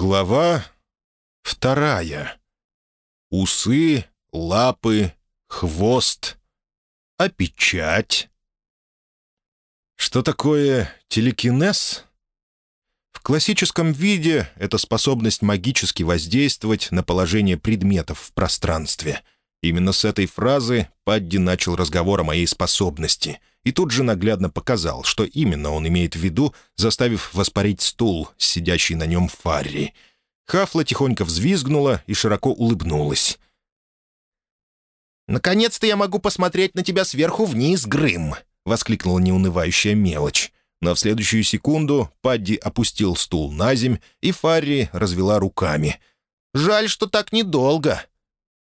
Глава вторая. Усы, лапы, хвост. А печать? Что такое телекинез? В классическом виде это способность магически воздействовать на положение предметов в пространстве. Именно с этой фразы Падди начал разговор о моей способности и тут же наглядно показал, что именно он имеет в виду, заставив воспарить стул, сидящий на нем Фарри. Хафла тихонько взвизгнула и широко улыбнулась. «Наконец-то я могу посмотреть на тебя сверху вниз, Грым!» — воскликнула неунывающая мелочь. Но в следующую секунду Падди опустил стул на земь, и Фарри развела руками. «Жаль, что так недолго».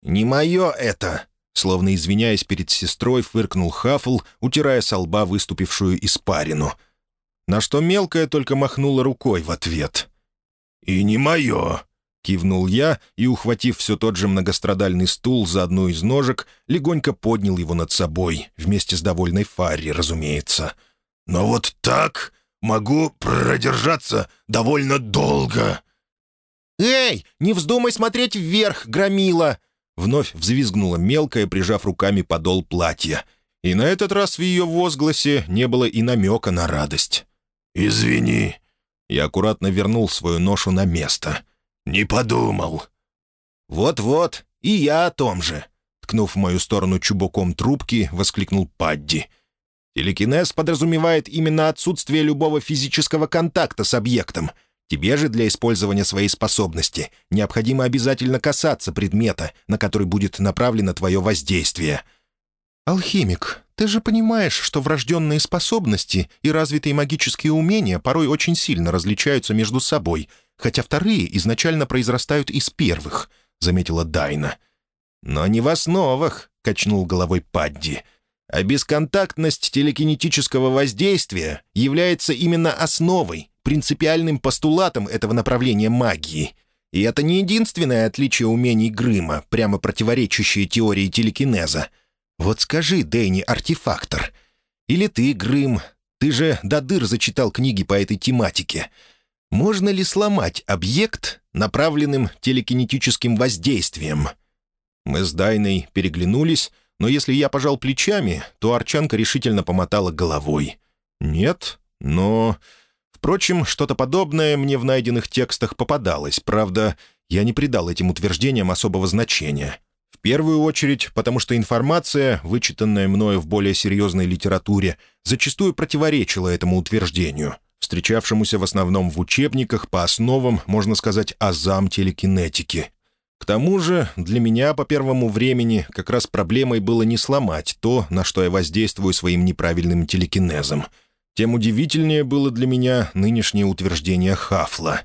«Не мое это!» Словно извиняясь перед сестрой, фыркнул Хафл, утирая со лба выступившую испарину. На что мелкая только махнула рукой в ответ. «И не мое!» — кивнул я и, ухватив все тот же многострадальный стул за одну из ножек, легонько поднял его над собой, вместе с довольной Фарри, разумеется. «Но вот так могу продержаться довольно долго». «Эй, не вздумай смотреть вверх, громила!» Вновь взвизгнула мелкая, прижав руками подол платья. И на этот раз в ее возгласе не было и намека на радость. «Извини». Я аккуратно вернул свою ношу на место. «Не подумал». «Вот-вот, и я о том же», — ткнув в мою сторону чубуком трубки, воскликнул Падди. «Телекинез подразумевает именно отсутствие любого физического контакта с объектом — Тебе же для использования своей способности необходимо обязательно касаться предмета, на который будет направлено твое воздействие». «Алхимик, ты же понимаешь, что врожденные способности и развитые магические умения порой очень сильно различаются между собой, хотя вторые изначально произрастают из первых», — заметила Дайна. «Но не в основах», — качнул головой Падди. «А бесконтактность телекинетического воздействия является именно основой, принципиальным постулатом этого направления магии. И это не единственное отличие умений Грыма, прямо противоречащее теории телекинеза. Вот скажи, Дэнни, артефактор. Или ты, Грым, ты же до дыр зачитал книги по этой тематике. Можно ли сломать объект направленным телекинетическим воздействием? Мы с Дайной переглянулись, но если я пожал плечами, то Арчанка решительно помотала головой. «Нет, но Впрочем, что-то подобное мне в найденных текстах попадалось, правда, я не придал этим утверждениям особого значения. В первую очередь, потому что информация, вычитанная мною в более серьезной литературе, зачастую противоречила этому утверждению, встречавшемуся в основном в учебниках по основам, можно сказать, азам телекинетики. К тому же, для меня по первому времени как раз проблемой было не сломать то, на что я воздействую своим неправильным телекинезом — тем удивительнее было для меня нынешнее утверждение Хафла.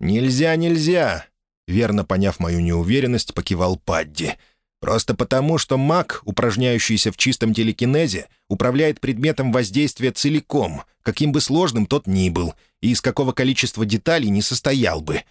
«Нельзя, нельзя!» Верно поняв мою неуверенность, покивал Падди. «Просто потому, что маг, упражняющийся в чистом телекинезе, управляет предметом воздействия целиком, каким бы сложным тот ни был, и из какого количества деталей не состоял бы.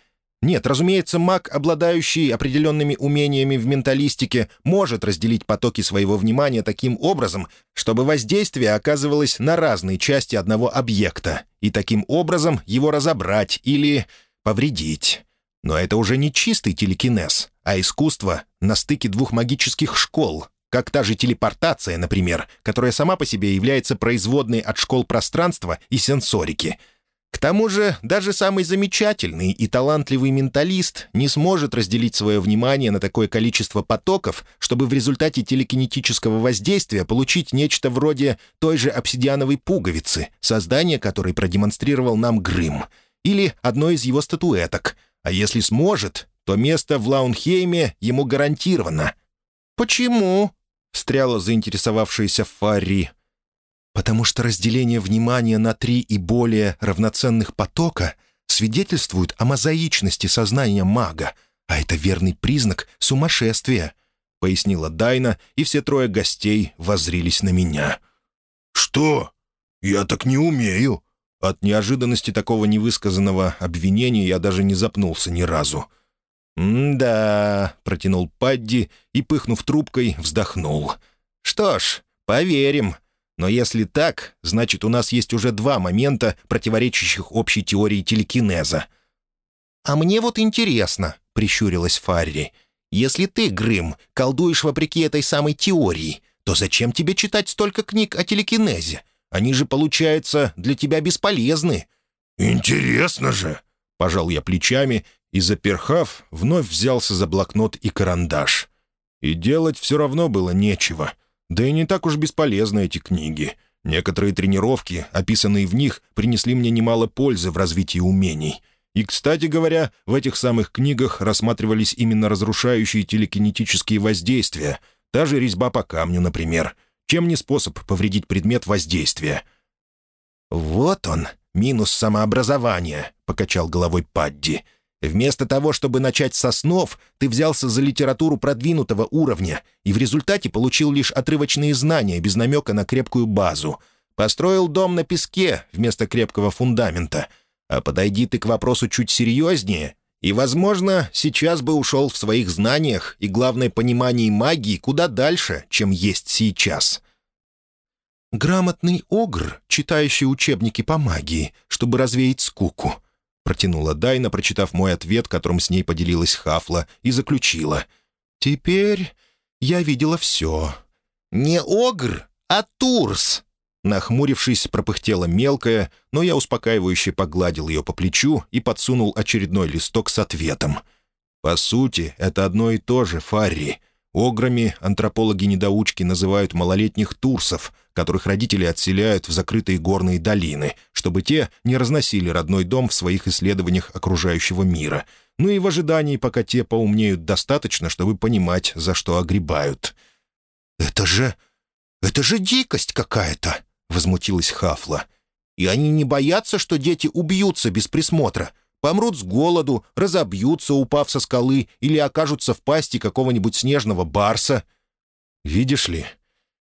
Нет, разумеется, маг, обладающий определенными умениями в менталистике, может разделить потоки своего внимания таким образом, чтобы воздействие оказывалось на разные части одного объекта, и таким образом его разобрать или повредить. Но это уже не чистый телекинез, а искусство на стыке двух магических школ, как та же телепортация, например, которая сама по себе является производной от школ пространства и сенсорики — к тому же, даже самый замечательный и талантливый менталист не сможет разделить свое внимание на такое количество потоков, чтобы в результате телекинетического воздействия получить нечто вроде той же обсидиановой пуговицы, создание которой продемонстрировал нам Грым, или одной из его статуэток. А если сможет, то место в Лаунхейме ему гарантировано. «Почему?» — встряла заинтересовавшаяся Фарри потому что разделение внимания на три и более равноценных потока свидетельствует о мозаичности сознания мага, а это верный признак сумасшествия», — пояснила Дайна, и все трое гостей возрились на меня. «Что? Я так не умею!» От неожиданности такого невысказанного обвинения я даже не запнулся ни разу. «М-да», — протянул Падди и, пыхнув трубкой, вздохнул. «Что ж, поверим. Но если так, значит, у нас есть уже два момента, противоречащих общей теории телекинеза. «А мне вот интересно», — прищурилась Фарри, «если ты, Грым, колдуешь вопреки этой самой теории, то зачем тебе читать столько книг о телекинезе? Они же, получается, для тебя бесполезны». «Интересно же!» — пожал я плечами и, заперхав, вновь взялся за блокнот и карандаш. И делать все равно было нечего. Да и не так уж бесполезны эти книги. Некоторые тренировки, описанные в них, принесли мне немало пользы в развитии умений. И, кстати говоря, в этих самых книгах рассматривались именно разрушающие телекинетические воздействия, та же резьба по камню, например. Чем не способ повредить предмет воздействия? «Вот он, минус самообразования», — покачал головой Падди. Вместо того, чтобы начать со снов, ты взялся за литературу продвинутого уровня и в результате получил лишь отрывочные знания без намека на крепкую базу. Построил дом на песке вместо крепкого фундамента. А подойди ты к вопросу чуть серьезнее, и, возможно, сейчас бы ушел в своих знаниях и, главное, понимании магии куда дальше, чем есть сейчас. «Грамотный огр, читающий учебники по магии, чтобы развеять скуку», Протянула Дайна, прочитав мой ответ, которым с ней поделилась Хафла, и заключила. «Теперь я видела все». «Не Огр, а Турс!» Нахмурившись, пропыхтела мелкая, но я успокаивающе погладил ее по плечу и подсунул очередной листок с ответом. «По сути, это одно и то же, Фарри. Ограми антропологи-недоучки называют малолетних турсов, которых родители отселяют в закрытые горные долины, чтобы те не разносили родной дом в своих исследованиях окружающего мира, ну и в ожидании, пока те поумнеют достаточно, чтобы понимать, за что огребают. «Это же... это же дикость какая-то!» — возмутилась Хафла. «И они не боятся, что дети убьются без присмотра, помрут с голоду, разобьются, упав со скалы, или окажутся в пасти какого-нибудь снежного барса?» «Видишь ли,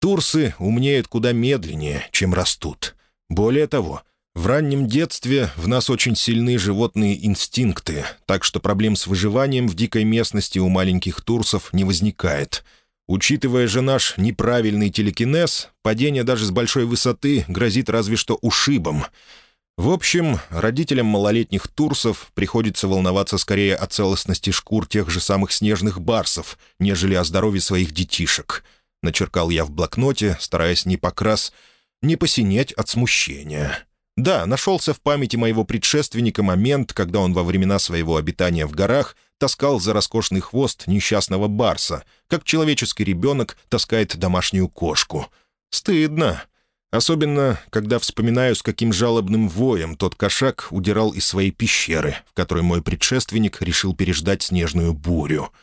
Турсы умнеют куда медленнее, чем растут. Более того, в раннем детстве в нас очень сильны животные инстинкты, так что проблем с выживанием в дикой местности у маленьких турсов не возникает. Учитывая же наш неправильный телекинез, падение даже с большой высоты грозит разве что ушибом. В общем, родителям малолетних турсов приходится волноваться скорее о целостности шкур тех же самых снежных барсов, нежели о здоровье своих детишек — Начеркал я в блокноте, стараясь не покрас, не посинеть от смущения. Да, нашелся в памяти моего предшественника момент, когда он во времена своего обитания в горах таскал за роскошный хвост несчастного барса, как человеческий ребенок таскает домашнюю кошку. Стыдно. Особенно, когда вспоминаю, с каким жалобным воем тот кошак удирал из своей пещеры, в которой мой предшественник решил переждать снежную бурю —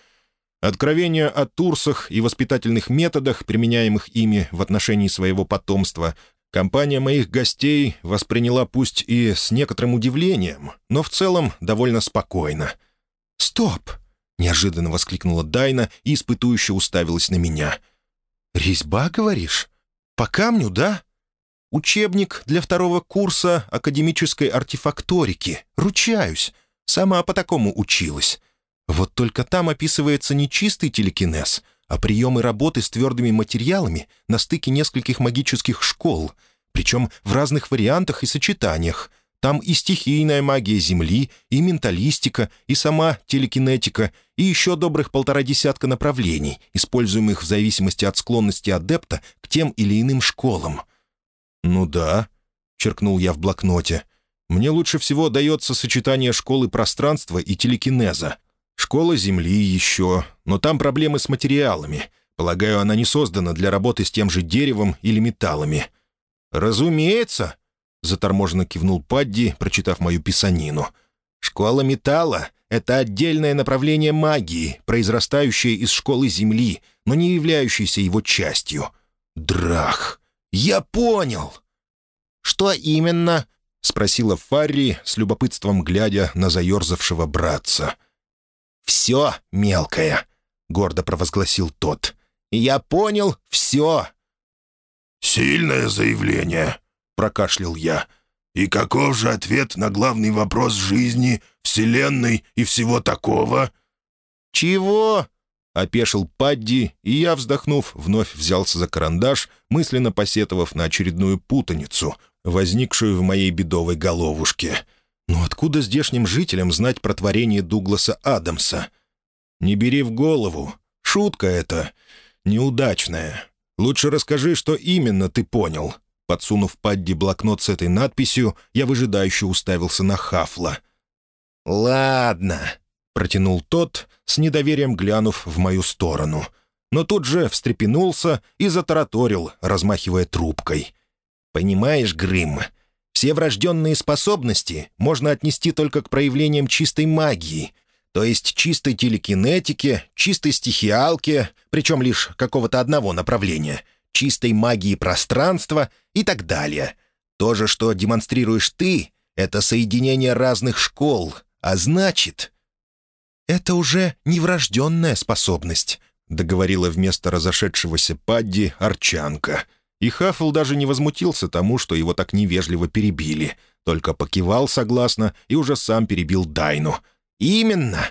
Откровения о турсах и воспитательных методах, применяемых ими в отношении своего потомства, компания моих гостей восприняла пусть и с некоторым удивлением, но в целом довольно спокойно. «Стоп!» — неожиданно воскликнула Дайна и испытующе уставилась на меня. «Резьба, говоришь? По камню, да?» «Учебник для второго курса академической артефакторики. Ручаюсь. Сама по такому училась. Вот только там описывается не чистый телекинез, а приемы работы с твердыми материалами на стыке нескольких магических школ, причем в разных вариантах и сочетаниях. Там и стихийная магия Земли, и менталистика, и сама телекинетика, и еще добрых полтора десятка направлений, используемых в зависимости от склонности адепта к тем или иным школам. «Ну да», — черкнул я в блокноте, — «мне лучше всего дается сочетание школы пространства и телекинеза. Школа Земли еще, но там проблемы с материалами. Полагаю, она не создана для работы с тем же деревом или металлами». «Разумеется», — заторможенно кивнул Падди, прочитав мою писанину. «Школа металла — это отдельное направление магии, произрастающее из школы Земли, но не являющееся его частью. Драх! Я понял!» «Что именно?» — спросила Фарри, с любопытством глядя на заерзавшего братца. — «Все, мелкое», — гордо провозгласил тот. «Я понял все». «Сильное заявление», — прокашлял я. «И каков же ответ на главный вопрос жизни, Вселенной и всего такого?» «Чего?» — опешил Падди, и я, вздохнув, вновь взялся за карандаш, мысленно посетовав на очередную путаницу, возникшую в моей бедовой головушке. Но откуда здешним жителям знать про творение Дугласа Адамса? Не бери в голову. Шутка это. Неудачная. Лучше расскажи, что именно ты понял. Подсунув Падди блокнот с этой надписью, я выжидающе уставился на Хафла. «Ладно», — протянул тот, с недоверием глянув в мою сторону. Но тут же встрепенулся и затараторил, размахивая трубкой. «Понимаешь, Грым, все врожденные способности можно отнести только к проявлениям чистой магии, то есть чистой телекинетики, чистой стихиалки, причем лишь какого-то одного направления, чистой магии пространства и так далее. То же, что демонстрируешь ты, это соединение разных школ, а значит... «Это уже не врожденная способность», — договорила вместо разошедшегося Падди Арчанка — и Хаффл даже не возмутился тому, что его так невежливо перебили, только покивал согласно и уже сам перебил Дайну. «Именно!»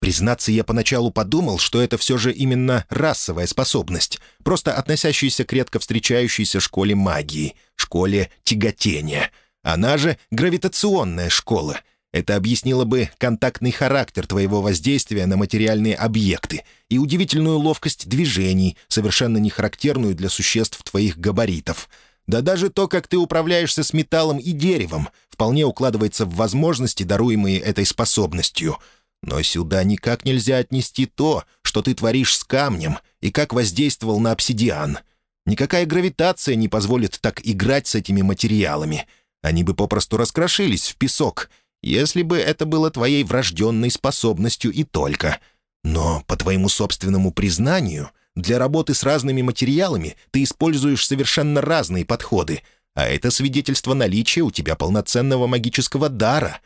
Признаться, я поначалу подумал, что это все же именно расовая способность, просто относящаяся к редко встречающейся школе магии, школе тяготения. Она же гравитационная школа — это объяснило бы контактный характер твоего воздействия на материальные объекты и удивительную ловкость движений, совершенно не характерную для существ твоих габаритов. Да даже то, как ты управляешься с металлом и деревом, вполне укладывается в возможности, даруемые этой способностью. Но сюда никак нельзя отнести то, что ты творишь с камнем и как воздействовал на обсидиан. Никакая гравитация не позволит так играть с этими материалами. Они бы попросту раскрошились в песок — если бы это было твоей врожденной способностью и только. Но, по твоему собственному признанию, для работы с разными материалами ты используешь совершенно разные подходы, а это свидетельство наличия у тебя полноценного магического дара.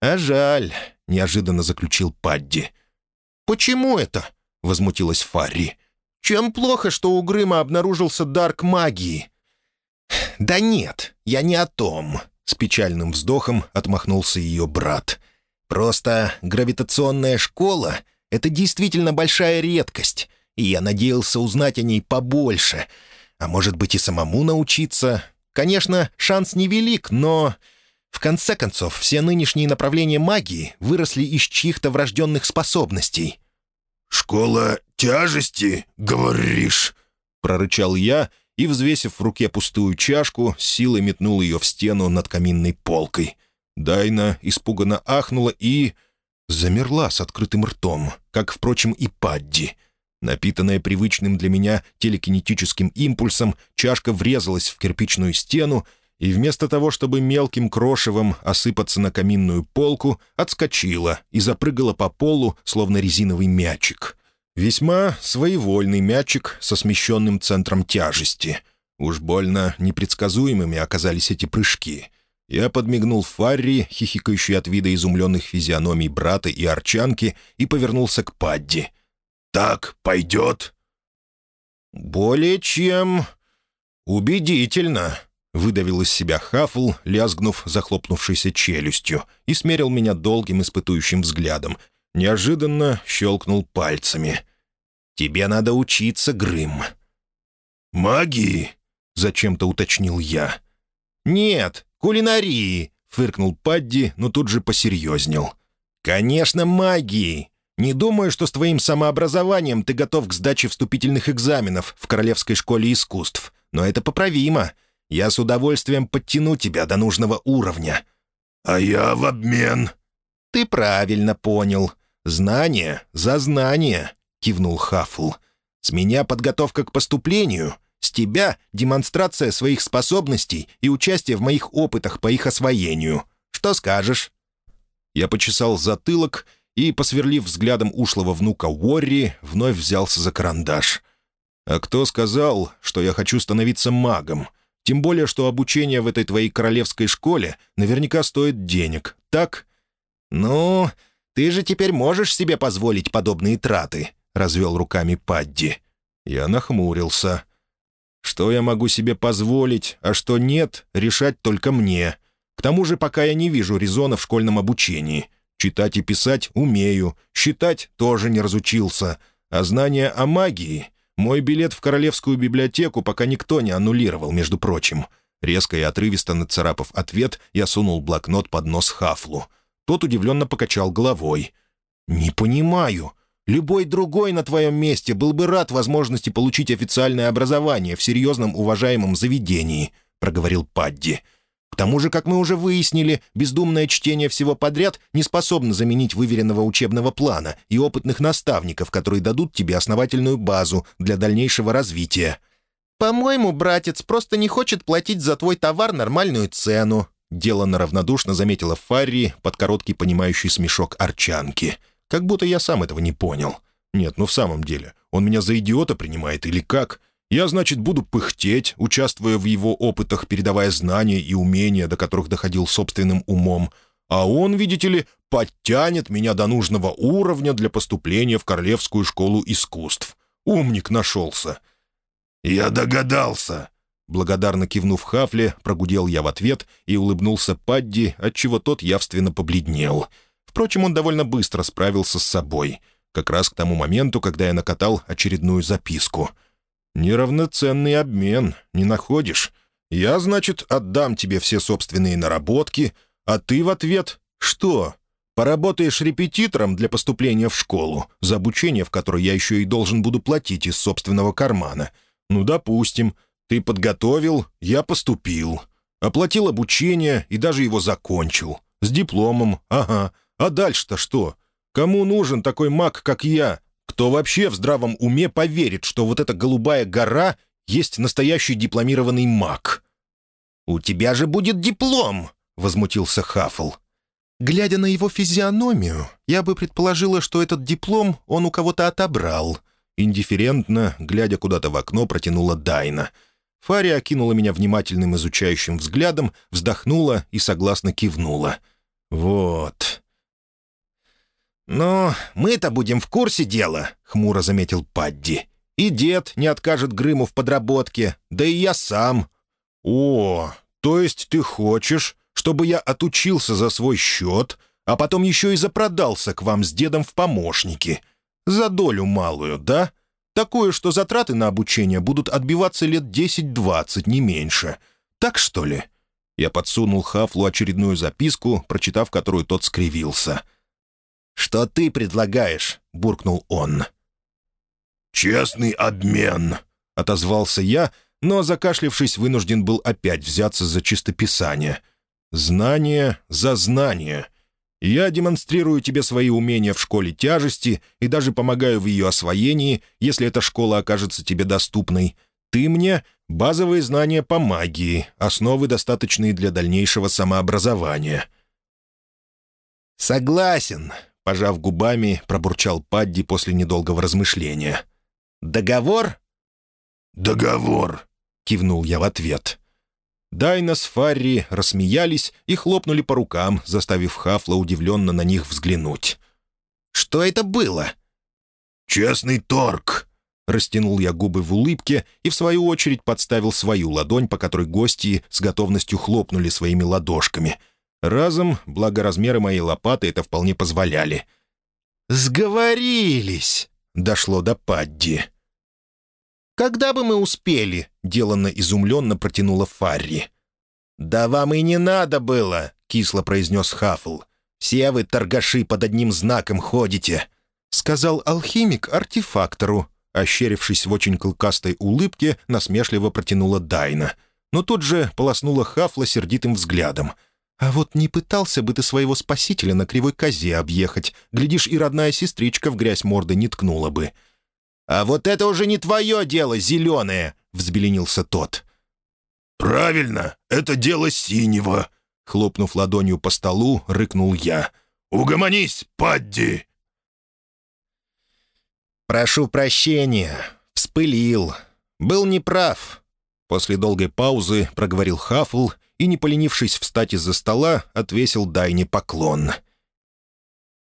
А жаль, — неожиданно заключил Падди. «Почему это?» — возмутилась Фарри. «Чем плохо, что у Грыма обнаружился дар к магии?» «Да нет, я не о том», с печальным вздохом отмахнулся ее брат. «Просто гравитационная школа — это действительно большая редкость, и я надеялся узнать о ней побольше. А может быть и самому научиться. Конечно, шанс невелик, но...» В конце концов, все нынешние направления магии выросли из чьих-то врожденных способностей. «Школа тяжести, говоришь?» — прорычал я и, взвесив в руке пустую чашку, силой метнул ее в стену над каминной полкой. Дайна испуганно ахнула и... замерла с открытым ртом, как, впрочем, и Падди. Напитанная привычным для меня телекинетическим импульсом, чашка врезалась в кирпичную стену, и вместо того, чтобы мелким крошевом осыпаться на каминную полку, отскочила и запрыгала по полу, словно резиновый мячик. Весьма своевольный мячик со смещенным центром тяжести. Уж больно непредсказуемыми оказались эти прыжки. Я подмигнул Фарри, хихикающей от вида изумленных физиономий брата и арчанки, и повернулся к Падди. «Так пойдет?» «Более чем... убедительно», — выдавил из себя Хафл, лязгнув захлопнувшейся челюстью, и смерил меня долгим испытующим взглядом. Неожиданно щелкнул пальцами. «Тебе надо учиться, Грым». «Магии?» — зачем-то уточнил я. «Нет, кулинарии», — фыркнул Падди, но тут же посерьезнел. «Конечно, магии. Не думаю, что с твоим самообразованием ты готов к сдаче вступительных экзаменов в Королевской школе искусств, но это поправимо. Я с удовольствием подтяну тебя до нужного уровня». «А я в обмен...» «Ты правильно понял. Знание за знание. — кивнул Хаффл. «С меня подготовка к поступлению, с тебя демонстрация своих способностей и участие в моих опытах по их освоению. Что скажешь?» Я почесал затылок и, посверлив взглядом ушлого внука Уорри, вновь взялся за карандаш. «А кто сказал, что я хочу становиться магом? Тем более, что обучение в этой твоей королевской школе наверняка стоит денег, так?» «Ну, ты же теперь можешь себе позволить подобные траты», развел руками Падди. Я нахмурился. Что я могу себе позволить, а что нет, решать только мне. К тому же пока я не вижу резона в школьном обучении. Читать и писать умею, считать тоже не разучился. А знания о магии... Мой билет в Королевскую библиотеку пока никто не аннулировал, между прочим. Резко и отрывисто нацарапав ответ, я сунул блокнот под нос Хафлу. Тот удивленно покачал головой. «Не понимаю. Любой другой на твоем месте был бы рад возможности получить официальное образование в серьезном уважаемом заведении», — проговорил Падди. «К тому же, как мы уже выяснили, бездумное чтение всего подряд не способно заменить выверенного учебного плана и опытных наставников, которые дадут тебе основательную базу для дальнейшего развития». «По-моему, братец просто не хочет платить за твой товар нормальную цену», деланно равнодушно заметила Фарри под короткий понимающий смешок арчанки. «Как будто я сам этого не понял. Нет, ну в самом деле, он меня за идиота принимает или как? Я, значит, буду пыхтеть, участвуя в его опытах, передавая знания и умения, до которых доходил собственным умом. А он, видите ли, подтянет меня до нужного уровня для поступления в Королевскую школу искусств. Умник нашелся. «Я догадался!» Благодарно кивнув Хафле, прогудел я в ответ и улыбнулся Падди, отчего тот явственно побледнел. Впрочем, он довольно быстро справился с собой. Как раз к тому моменту, когда я накатал очередную записку. «Неравноценный обмен, не находишь? Я, значит, отдам тебе все собственные наработки, а ты в ответ «Что?» Поработаешь репетитором для поступления в школу, за обучение в которой я еще и должен буду платить из собственного кармана — «Ну, допустим. Ты подготовил, я поступил. Оплатил обучение и даже его закончил. С дипломом, ага. А дальше-то что? Кому нужен такой маг, как я? Кто вообще в здравом уме поверит, что вот эта голубая гора есть настоящий дипломированный маг?» «У тебя же будет диплом!» — возмутился Хаффл. Глядя на его физиономию, я бы предположила, что этот диплом он у кого-то отобрал. Индифферентно, глядя куда-то в окно, протянула Дайна. Фария окинула меня внимательным изучающим взглядом, вздохнула и согласно кивнула. «Вот». «Но мы-то будем в курсе дела», — хмуро заметил Падди. «И дед не откажет Грыму в подработке, да и я сам». «О, то есть ты хочешь, чтобы я отучился за свой счет, а потом еще и запродался к вам с дедом в помощники?» За долю малую, да? Такое, что затраты на обучение будут отбиваться лет 10-20, не меньше. Так что ли?» Я подсунул Хафлу очередную записку, прочитав которую тот скривился. «Что ты предлагаешь?» — буркнул он. «Честный обмен», — отозвался я, но, закашлившись, вынужден был опять взяться за чистописание. «Знание за знание». Я демонстрирую тебе свои умения в школе тяжести и даже помогаю в ее освоении, если эта школа окажется тебе доступной. Ты мне — базовые знания по магии, основы, достаточные для дальнейшего самообразования». «Согласен», — пожав губами, пробурчал Падди после недолгого размышления. «Договор?» «Договор», — кивнул я в ответ. Дайна с Фарри рассмеялись и хлопнули по рукам, заставив Хафла удивленно на них взглянуть. «Что это было?» «Честный торг», — растянул я губы в улыбке и, в свою очередь, подставил свою ладонь, по которой гости с готовностью хлопнули своими ладошками. Разом, благо размеры моей лопаты это вполне позволяли. «Сговорились!» — дошло до Падди. «Когда бы мы успели?» — деланно изумленно протянула Фарри. «Да вам и не надо было!» — кисло произнес Хафл. «Все вы, торгаши, под одним знаком ходите!» — сказал алхимик артефактору. Ощерившись в очень клыкастой улыбке, насмешливо протянула Дайна. Но тут же полоснула Хафла сердитым взглядом. «А вот не пытался бы ты своего спасителя на кривой козе объехать. Глядишь, и родная сестричка в грязь морды не ткнула бы». «А вот это уже не твое дело, зеленое!» — взбеленился тот. «Правильно, это дело синего!» Хлопнув ладонью по столу, рыкнул я. «Угомонись, Падди!» «Прошу прощения. Вспылил. Был неправ». После долгой паузы проговорил Хафл и, не поленившись встать из-за стола, отвесил Дайне поклон.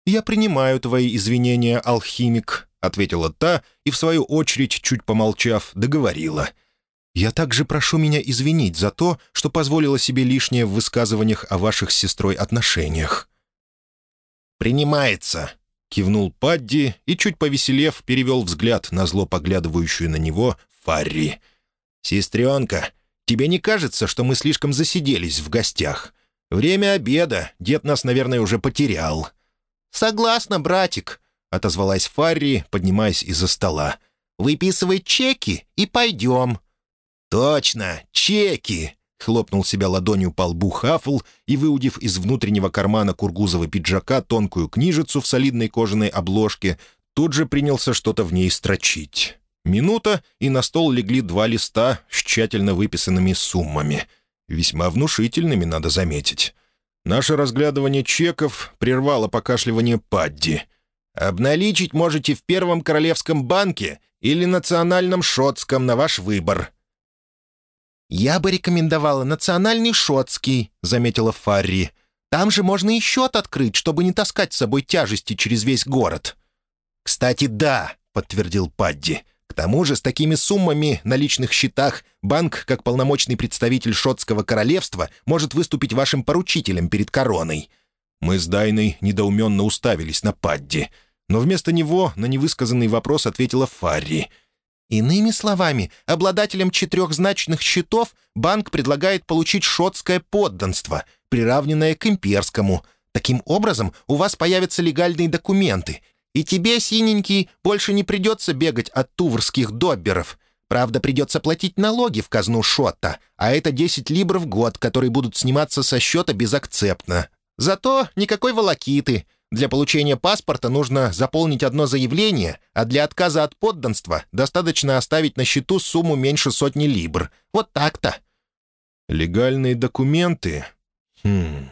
«Я принимаю твои извинения, алхимик», — ответила та и, в свою очередь, чуть помолчав, договорила. «Я также прошу меня извинить за то, что позволила себе лишнее в высказываниях о ваших с сестрой отношениях». «Принимается», — кивнул Падди и, чуть повеселев, перевел взгляд на зло поглядывающую на него Фарри. «Сестренка, тебе не кажется, что мы слишком засиделись в гостях? Время обеда, дед нас, наверное, уже потерял». «Согласна, братик», — отозвалась Фарри, поднимаясь из-за стола. «Выписывай чеки и пойдем». «Точно, чеки!» — хлопнул себя ладонью по лбу Хафл и, выудив из внутреннего кармана кургузого пиджака тонкую книжицу в солидной кожаной обложке, тут же принялся что-то в ней строчить. Минута, и на стол легли два листа с тщательно выписанными суммами. Весьма внушительными, надо заметить. Наше разглядывание чеков прервало покашливание Падди. «Обналичить можете в Первом Королевском банке или Национальном Шотском на ваш выбор». «Я бы рекомендовала Национальный Шотский», — заметила Фарри. «Там же можно и счет открыть, чтобы не таскать с собой тяжести через весь город». «Кстати, да», — подтвердил Падди. «К тому же с такими суммами на личных счетах банк, как полномочный представитель Шотского королевства, может выступить вашим поручителем перед короной». Мы с Дайной недоуменно уставились на Падди. Но вместо него на невысказанный вопрос ответила Фарри. «Иными словами, обладателям четырехзначных счетов банк предлагает получить шотское подданство, приравненное к имперскому. Таким образом, у вас появятся легальные документы, и тебе, синенький, больше не придется бегать от туврских добберов. Правда, придется платить налоги в казну Шотта, а это 10 либр в год, которые будут сниматься со счета безакцептно. Зато никакой волокиты. Для получения паспорта нужно заполнить одно заявление, а для отказа от подданства достаточно оставить на счету сумму меньше сотни либр. Вот так-то. Легальные документы? Хм...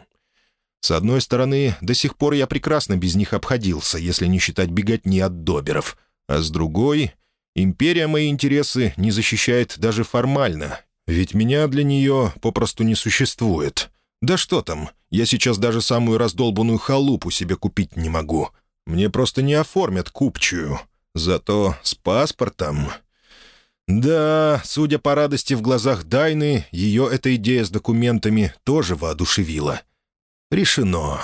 С одной стороны, до сих пор я прекрасно без них обходился, если не считать беготни от доберов. А с другой, империя мои интересы не защищает даже формально, ведь меня для нее попросту не существует. Да что там, я сейчас даже самую раздолбанную халупу себе купить не могу. Мне просто не оформят купчую. Зато с паспортом... Да, судя по радости в глазах Дайны, ее эта идея с документами тоже воодушевила. Решено.